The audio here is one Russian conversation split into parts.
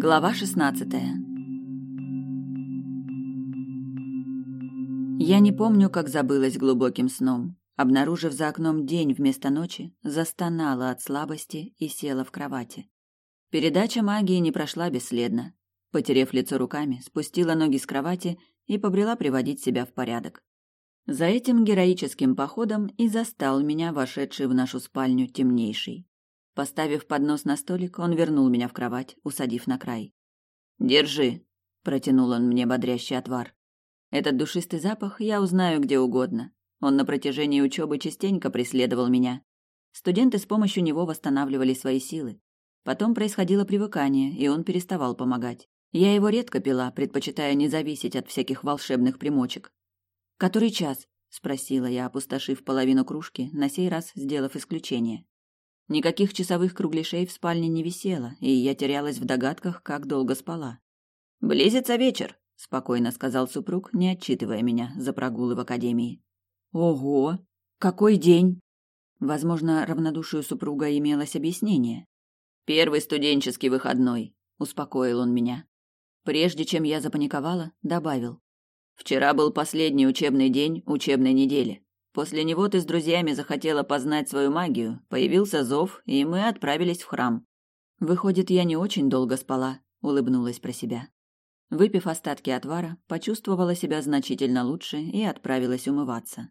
Глава 16 Я не помню, как забылась глубоким сном. Обнаружив за окном день вместо ночи, застонала от слабости и села в кровати. Передача магии не прошла бесследно. Потерев лицо руками, спустила ноги с кровати и побрела приводить себя в порядок. За этим героическим походом и застал меня вошедший в нашу спальню темнейший. Поставив поднос на столик, он вернул меня в кровать, усадив на край. «Держи», — протянул он мне бодрящий отвар. «Этот душистый запах я узнаю где угодно. Он на протяжении учебы частенько преследовал меня. Студенты с помощью него восстанавливали свои силы. Потом происходило привыкание, и он переставал помогать. Я его редко пила, предпочитая не зависеть от всяких волшебных примочек. «Который час?» — спросила я, опустошив половину кружки, на сей раз сделав исключение. Никаких часовых кругляшей в спальне не висело, и я терялась в догадках, как долго спала. «Близится вечер», — спокойно сказал супруг, не отчитывая меня за прогулы в академии. «Ого! Какой день!» Возможно, равнодушию супруга имелось объяснение. «Первый студенческий выходной», — успокоил он меня. Прежде чем я запаниковала, добавил. «Вчера был последний учебный день учебной недели. После него ты с друзьями захотела познать свою магию, появился зов, и мы отправились в храм. Выходит, я не очень долго спала, улыбнулась про себя. Выпив остатки отвара, почувствовала себя значительно лучше и отправилась умываться.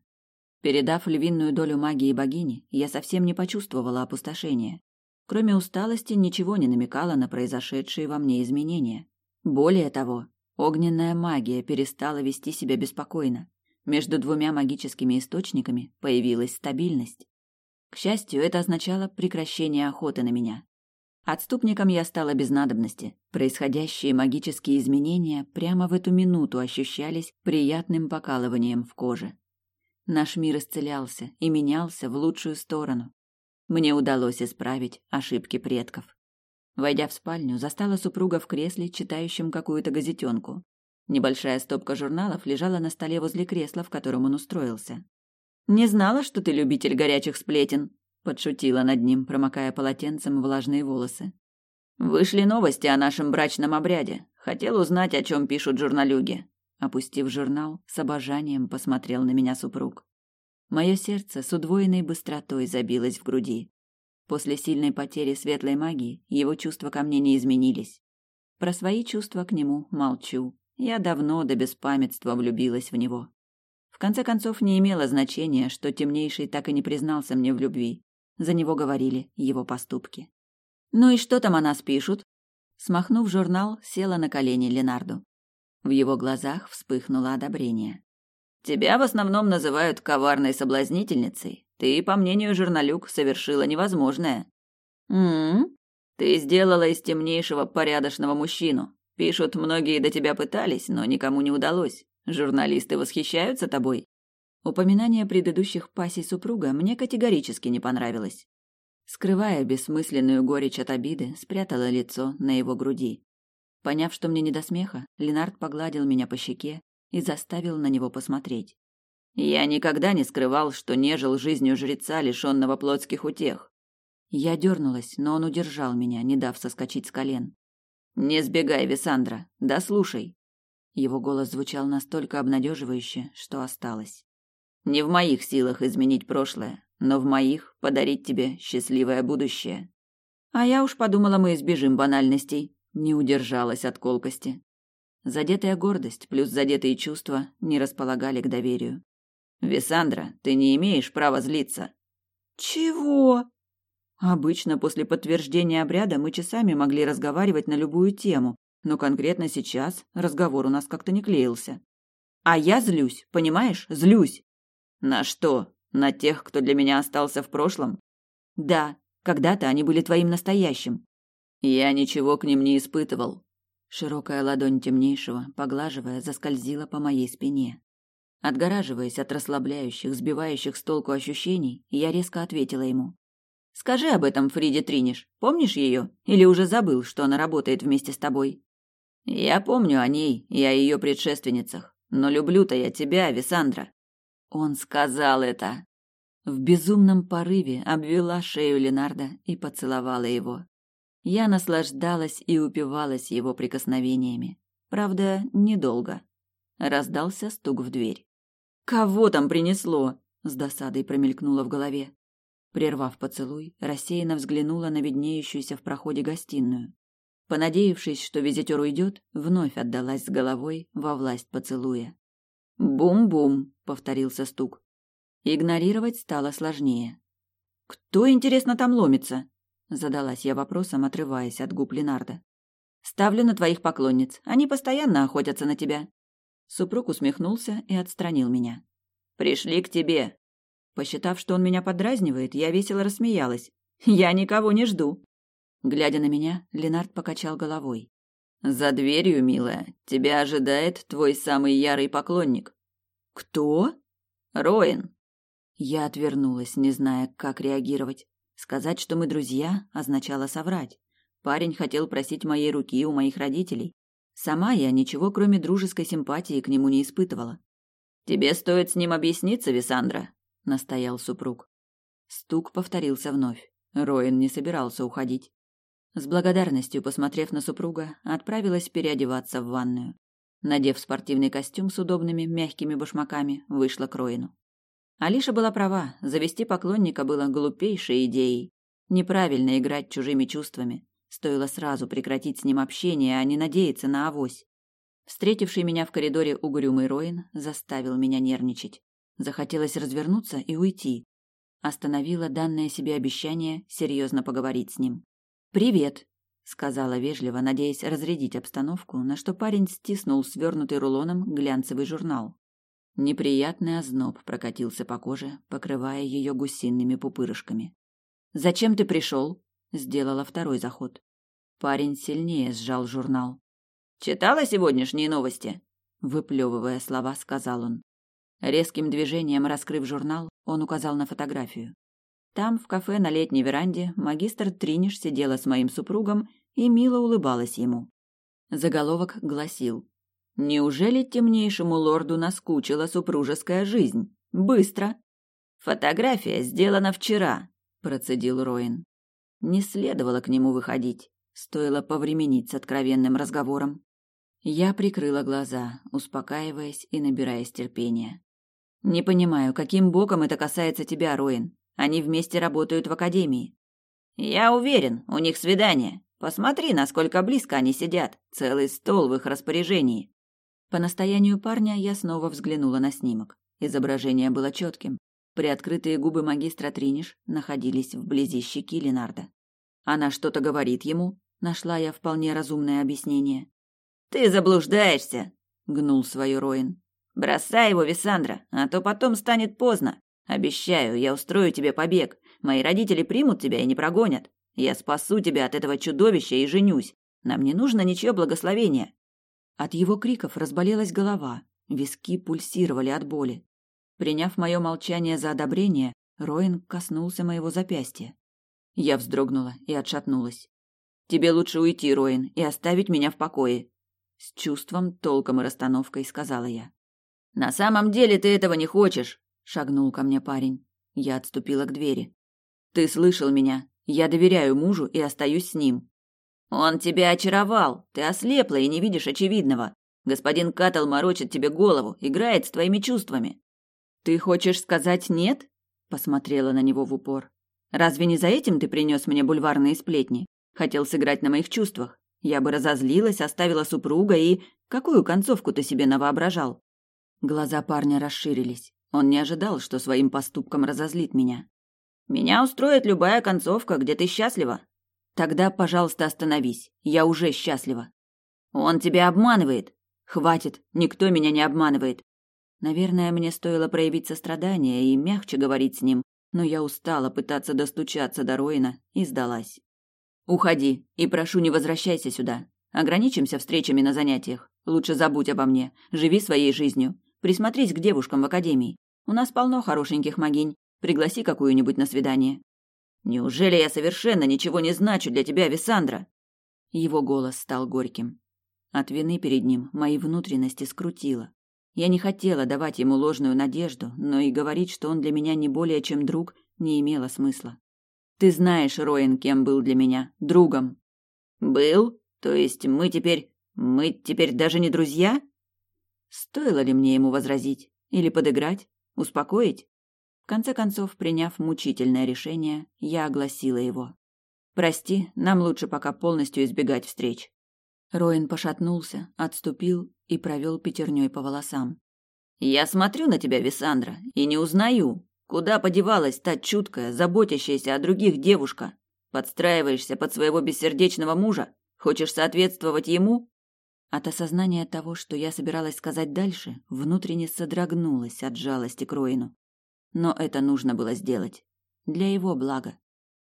Передав львиную долю магии богине, я совсем не почувствовала опустошения. Кроме усталости, ничего не намекало на произошедшие во мне изменения. Более того, огненная магия перестала вести себя беспокойно. Между двумя магическими источниками появилась стабильность. К счастью, это означало прекращение охоты на меня. Отступником я стала без надобности. Происходящие магические изменения прямо в эту минуту ощущались приятным покалыванием в коже. Наш мир исцелялся и менялся в лучшую сторону. Мне удалось исправить ошибки предков. Войдя в спальню, застала супруга в кресле, читающем какую-то газетенку. Небольшая стопка журналов лежала на столе возле кресла, в котором он устроился. «Не знала, что ты любитель горячих сплетен», — подшутила над ним, промокая полотенцем влажные волосы. «Вышли новости о нашем брачном обряде. Хотел узнать, о чем пишут журналюги». Опустив журнал, с обожанием посмотрел на меня супруг. Мое сердце с удвоенной быстротой забилось в груди. После сильной потери светлой магии его чувства ко мне не изменились. Про свои чувства к нему молчу. Я давно до беспамятства влюбилась в него. В конце концов, не имело значения, что темнейший так и не признался мне в любви. За него говорили его поступки. «Ну и что там о нас пишут?» Смахнув журнал, села на колени Ленарду. В его глазах вспыхнуло одобрение. «Тебя в основном называют коварной соблазнительницей. Ты, по мнению журналюк, совершила невозможное». «М-м? Ты сделала из темнейшего порядочного мужчину. Пишут, многие до тебя пытались, но никому не удалось. Журналисты восхищаются тобой. Упоминание предыдущих пассий супруга мне категорически не понравилось. Скрывая бессмысленную горечь от обиды, спрятала лицо на его груди. Поняв, что мне не до смеха, Ленард погладил меня по щеке и заставил на него посмотреть. Я никогда не скрывал, что не жил жизнью жреца, лишенного плотских утех. Я дернулась, но он удержал меня, не дав соскочить с колен. Не сбегай, Висандра, да слушай. Его голос звучал настолько обнадеживающе, что осталось. Не в моих силах изменить прошлое, но в моих подарить тебе счастливое будущее. А я уж подумала, мы избежим банальностей. Не удержалась от колкости. Задетая гордость плюс задетые чувства не располагали к доверию. Висандра, ты не имеешь права злиться. Чего? Обычно после подтверждения обряда мы часами могли разговаривать на любую тему, но конкретно сейчас разговор у нас как-то не клеился. А я злюсь, понимаешь? Злюсь. На что? На тех, кто для меня остался в прошлом? Да, когда-то они были твоим настоящим. Я ничего к ним не испытывал. Широкая ладонь темнейшего, поглаживая, заскользила по моей спине. Отгораживаясь от расслабляющих, сбивающих с толку ощущений, я резко ответила ему. Скажи об этом Фриде Триниш. Помнишь ее? Или уже забыл, что она работает вместе с тобой? Я помню о ней и о ее предшественницах. Но люблю-то я тебя, Висандра. Он сказал это. В безумном порыве обвела шею Ленарда и поцеловала его. Я наслаждалась и упивалась его прикосновениями. Правда, недолго. Раздался стук в дверь. «Кого там принесло?» — с досадой промелькнуло в голове. Прервав поцелуй, рассеянно взглянула на виднеющуюся в проходе гостиную. Понадеявшись, что визитер уйдет, вновь отдалась с головой во власть поцелуя. «Бум-бум», — повторился стук. Игнорировать стало сложнее. «Кто, интересно, там ломится?» — задалась я вопросом, отрываясь от губ Ленарда. «Ставлю на твоих поклонниц. Они постоянно охотятся на тебя». Супруг усмехнулся и отстранил меня. «Пришли к тебе». Посчитав, что он меня подразнивает, я весело рассмеялась. «Я никого не жду». Глядя на меня, Ленард покачал головой. «За дверью, милая, тебя ожидает твой самый ярый поклонник». «Кто?» «Роин». Я отвернулась, не зная, как реагировать. Сказать, что мы друзья, означало соврать. Парень хотел просить моей руки у моих родителей. Сама я ничего, кроме дружеской симпатии, к нему не испытывала. «Тебе стоит с ним объясниться, Висандра», — настоял супруг. Стук повторился вновь. Роин не собирался уходить. С благодарностью, посмотрев на супруга, отправилась переодеваться в ванную. Надев спортивный костюм с удобными мягкими башмаками, вышла к Роину. Алиша была права, завести поклонника было глупейшей идеей. Неправильно играть чужими чувствами. Стоило сразу прекратить с ним общение, а не надеяться на авось. Встретивший меня в коридоре угрюмый Роин заставил меня нервничать. Захотелось развернуться и уйти. Остановила данное себе обещание серьезно поговорить с ним. «Привет», — сказала вежливо, надеясь разрядить обстановку, на что парень стиснул свернутый рулоном глянцевый журнал. Неприятный озноб прокатился по коже, покрывая ее гусиными пупырышками. «Зачем ты пришел?» — сделала второй заход. Парень сильнее сжал журнал. «Читала сегодняшние новости?» Выплевывая слова, сказал он. Резким движением раскрыв журнал, он указал на фотографию. Там, в кафе на летней веранде, магистр Триниш сидела с моим супругом и мило улыбалась ему. Заголовок гласил «Неужели темнейшему лорду наскучила супружеская жизнь? Быстро!» «Фотография сделана вчера», — процедил Роин. Не следовало к нему выходить. Стоило повременить с откровенным разговором. Я прикрыла глаза, успокаиваясь и набираясь терпения. «Не понимаю, каким боком это касается тебя, Роин? Они вместе работают в академии. Я уверен, у них свидание. Посмотри, насколько близко они сидят. Целый стол в их распоряжении. По настоянию парня я снова взглянула на снимок. Изображение было четким. Приоткрытые губы магистра Триниш находились вблизи щеки Ленарда. Она что-то говорит ему, нашла я вполне разумное объяснение. «Ты заблуждаешься», — гнул свою Роин. «Бросай его, Висандра, а то потом станет поздно. Обещаю, я устрою тебе побег. Мои родители примут тебя и не прогонят. Я спасу тебя от этого чудовища и женюсь. Нам не нужно ничье благословение. От его криков разболелась голова, виски пульсировали от боли. Приняв мое молчание за одобрение, Роин коснулся моего запястья. Я вздрогнула и отшатнулась. «Тебе лучше уйти, Роин, и оставить меня в покое», — с чувством, толком и расстановкой сказала я. «На самом деле ты этого не хочешь», шагнул ко мне парень. Я отступила к двери. Ты слышал меня? Я доверяю мужу и остаюсь с ним. Он тебя очаровал. Ты ослепла и не видишь очевидного. Господин Катл морочит тебе голову, играет с твоими чувствами. Ты хочешь сказать нет? Посмотрела на него в упор. Разве не за этим ты принес мне бульварные сплетни? Хотел сыграть на моих чувствах. Я бы разозлилась, оставила супруга и... Какую концовку ты себе навоображал? Глаза парня расширились. Он не ожидал, что своим поступком разозлит меня. «Меня устроит любая концовка, где ты счастлива». «Тогда, пожалуйста, остановись. Я уже счастлива». «Он тебя обманывает». «Хватит, никто меня не обманывает». Наверное, мне стоило проявить сострадание и мягче говорить с ним, но я устала пытаться достучаться до Роина и сдалась. «Уходи, и прошу, не возвращайся сюда. Ограничимся встречами на занятиях. Лучше забудь обо мне, живи своей жизнью. Присмотрись к девушкам в академии. У нас полно хорошеньких могинь. Пригласи какую-нибудь на свидание. Неужели я совершенно ничего не значу для тебя, Висандра? Его голос стал горьким. От вины перед ним мои внутренности скрутило. Я не хотела давать ему ложную надежду, но и говорить, что он для меня не более чем друг, не имело смысла. Ты знаешь, Роин, кем был для меня, другом. Был? То есть мы теперь... мы теперь даже не друзья? Стоило ли мне ему возразить? Или подыграть? Успокоить? В конце концов, приняв мучительное решение, я огласила его. «Прости, нам лучше пока полностью избегать встреч». Роин пошатнулся, отступил и провел пятерней по волосам. «Я смотрю на тебя, Висандра, и не узнаю. Куда подевалась та чуткая, заботящаяся о других девушка? Подстраиваешься под своего бессердечного мужа? Хочешь соответствовать ему?» От осознания того, что я собиралась сказать дальше, внутренне содрогнулась от жалости к Роину. Но это нужно было сделать. Для его блага.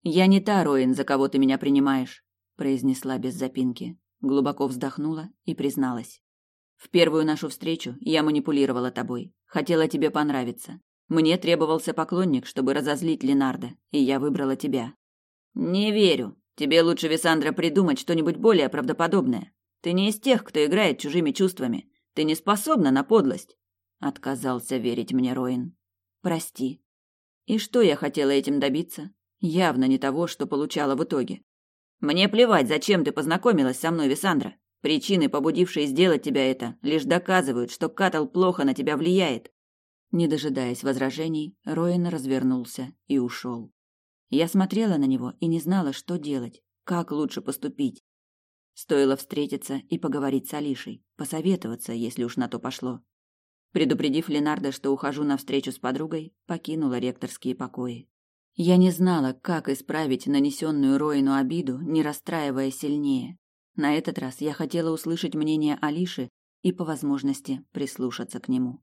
«Я не та, Роин, за кого ты меня принимаешь», — произнесла без запинки. Глубоко вздохнула и призналась. «В первую нашу встречу я манипулировала тобой. Хотела тебе понравиться. Мне требовался поклонник, чтобы разозлить Ленарда, и я выбрала тебя». «Не верю. Тебе лучше, Висандра, придумать что-нибудь более правдоподобное. Ты не из тех, кто играет чужими чувствами. Ты не способна на подлость. Отказался верить мне Роин. Прости. И что я хотела этим добиться? Явно не того, что получала в итоге. Мне плевать, зачем ты познакомилась со мной, Висандра. Причины, побудившие сделать тебя это, лишь доказывают, что Катал плохо на тебя влияет. Не дожидаясь возражений, Роин развернулся и ушел. Я смотрела на него и не знала, что делать, как лучше поступить. Стоило встретиться и поговорить с Алишей, посоветоваться, если уж на то пошло. Предупредив Ленарда, что ухожу на встречу с подругой, покинула ректорские покои. Я не знала, как исправить нанесенную Роину обиду, не расстраивая сильнее. На этот раз я хотела услышать мнение Алиши и по возможности прислушаться к нему.